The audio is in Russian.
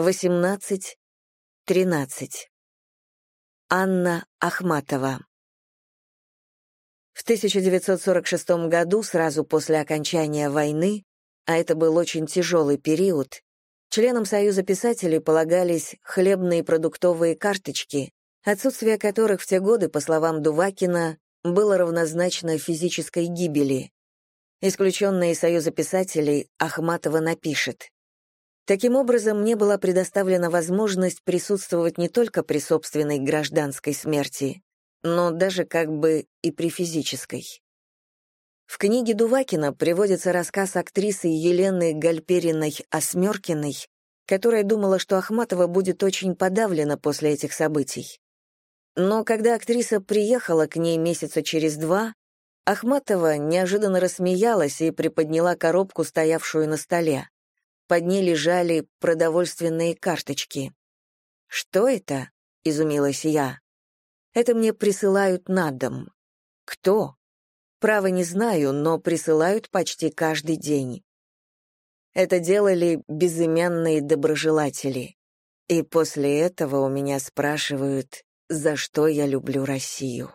18, 13. Анна Ахматова. В 1946 году, сразу после окончания войны, а это был очень тяжелый период, членам Союза писателей полагались хлебные продуктовые карточки, отсутствие которых в те годы, по словам Дувакина, было равнозначно физической гибели. Исключенная из Союза писателей, Ахматова напишет. Таким образом, мне была предоставлена возможность присутствовать не только при собственной гражданской смерти, но даже как бы и при физической. В книге Дувакина приводится рассказ актрисы Елены Гальпериной-Осмеркиной, которая думала, что Ахматова будет очень подавлена после этих событий. Но когда актриса приехала к ней месяца через два, Ахматова неожиданно рассмеялась и приподняла коробку, стоявшую на столе. Под ней лежали продовольственные карточки. «Что это?» — изумилась я. «Это мне присылают на дом». «Кто?» «Право не знаю, но присылают почти каждый день». Это делали безымянные доброжелатели. И после этого у меня спрашивают, за что я люблю Россию.